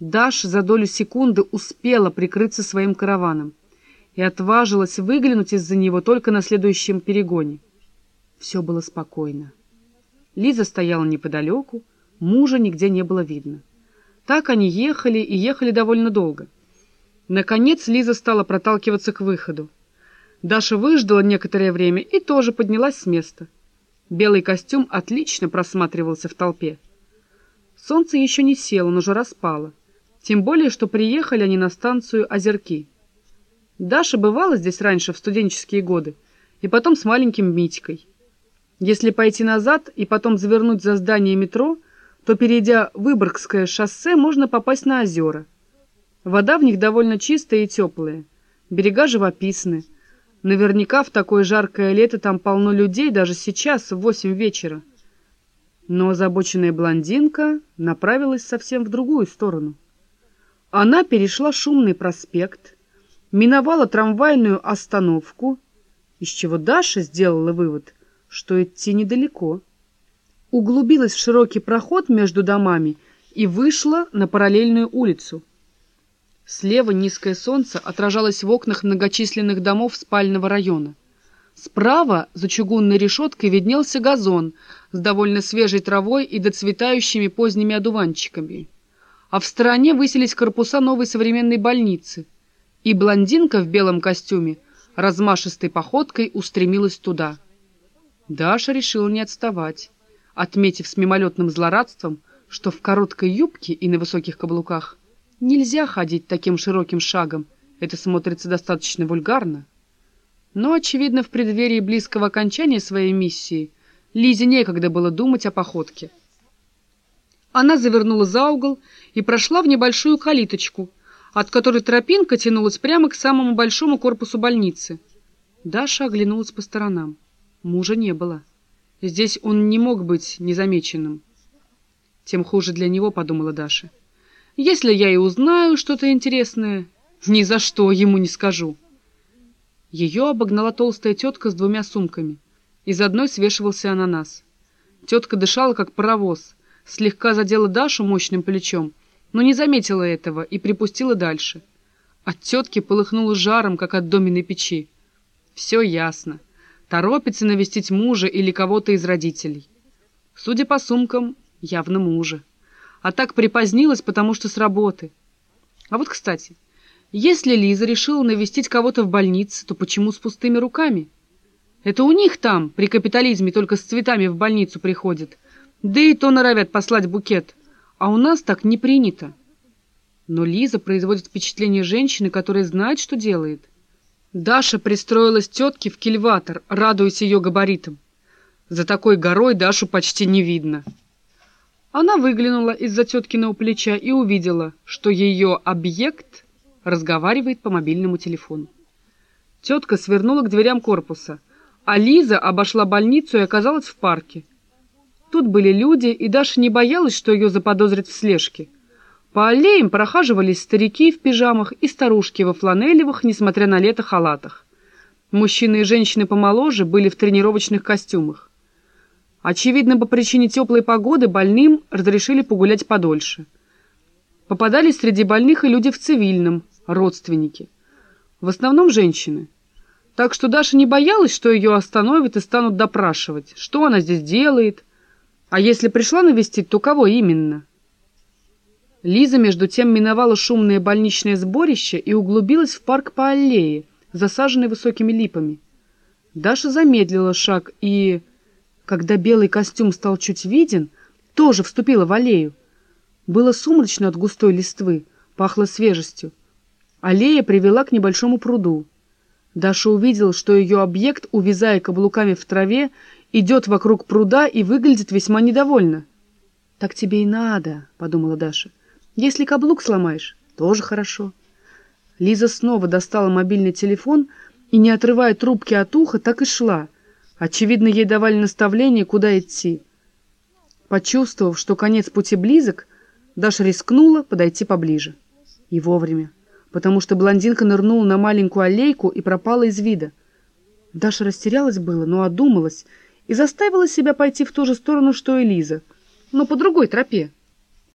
Даша за долю секунды успела прикрыться своим караваном и отважилась выглянуть из-за него только на следующем перегоне. Все было спокойно. Лиза стояла неподалеку, мужа нигде не было видно. Так они ехали и ехали довольно долго. Наконец Лиза стала проталкиваться к выходу. Даша выждала некоторое время и тоже поднялась с места. Белый костюм отлично просматривался в толпе. Солнце еще не село, но жара спала. Тем более, что приехали они на станцию Озерки. Даша бывала здесь раньше, в студенческие годы, и потом с маленьким Митькой. Если пойти назад и потом завернуть за здание метро, то, перейдя Выборгское шоссе, можно попасть на озера. Вода в них довольно чистая и теплая. Берега живописны. Наверняка в такое жаркое лето там полно людей даже сейчас, в восемь вечера. Но озабоченная блондинка направилась совсем в другую сторону. Она перешла шумный проспект, миновала трамвайную остановку, из чего Даша сделала вывод, что идти недалеко. Углубилась в широкий проход между домами и вышла на параллельную улицу. Слева низкое солнце отражалось в окнах многочисленных домов спального района. Справа за чугунной решеткой виднелся газон с довольно свежей травой и доцветающими поздними одуванчиками а в стороне высились корпуса новой современной больницы, и блондинка в белом костюме размашистой походкой устремилась туда. Даша решила не отставать, отметив с мимолетным злорадством, что в короткой юбке и на высоких каблуках нельзя ходить таким широким шагом, это смотрится достаточно вульгарно. Но, очевидно, в преддверии близкого окончания своей миссии Лизе некогда было думать о походке. Она завернула за угол и прошла в небольшую калиточку, от которой тропинка тянулась прямо к самому большому корпусу больницы. Даша оглянулась по сторонам. Мужа не было. Здесь он не мог быть незамеченным. Тем хуже для него, подумала Даша. Если я и узнаю что-то интересное, ни за что ему не скажу. Ее обогнала толстая тетка с двумя сумками. Из одной свешивался ананас. Тетка дышала, как паровоз — слегка задела Дашу мощным плечом, но не заметила этого и припустила дальше. От тетки полыхнуло жаром, как от доменной печи. Все ясно. Торопится навестить мужа или кого-то из родителей. Судя по сумкам, явно мужа. А так припозднилась, потому что с работы. А вот, кстати, если Лиза решила навестить кого-то в больнице, то почему с пустыми руками? Это у них там, при капитализме, только с цветами в больницу приходят — да и то норовят послать букет. А у нас так не принято. Но Лиза производит впечатление женщины, которая знает, что делает. Даша пристроилась тетке в кильватор, радуясь ее габаритам. За такой горой Дашу почти не видно. Она выглянула из-за теткиного плеча и увидела, что ее объект разговаривает по мобильному телефону. Тетка свернула к дверям корпуса, а Лиза обошла больницу и оказалась в парке. Тут были люди, и Даша не боялась, что ее заподозрят в слежке. По аллеям прохаживались старики в пижамах и старушки во фланелевых, несмотря на лето, халатах. Мужчины и женщины помоложе были в тренировочных костюмах. Очевидно, по причине теплой погоды больным разрешили погулять подольше. Попадались среди больных и люди в цивильном, родственники. В основном женщины. Так что Даша не боялась, что ее остановят и станут допрашивать, что она здесь делает, а если пришла навестить, то кого именно? Лиза, между тем, миновала шумное больничное сборище и углубилась в парк по аллее, засаженной высокими липами. Даша замедлила шаг и, когда белый костюм стал чуть виден, тоже вступила в аллею. Было сумрачно от густой листвы, пахло свежестью. Аллея привела к небольшому пруду. Даша увидела, что ее объект, увязая каблуками в траве, идет вокруг пруда и выглядит весьма недовольно. «Так тебе и надо», — подумала Даша. «Если каблук сломаешь, тоже хорошо». Лиза снова достала мобильный телефон и, не отрывая трубки от уха, так и шла. Очевидно, ей давали наставление, куда идти. Почувствовав, что конец пути близок, Даша рискнула подойти поближе. И вовремя, потому что блондинка нырнула на маленькую аллейку и пропала из вида. Даша растерялась было, но одумалась и заставила себя пойти в ту же сторону, что и Лиза, но по другой тропе.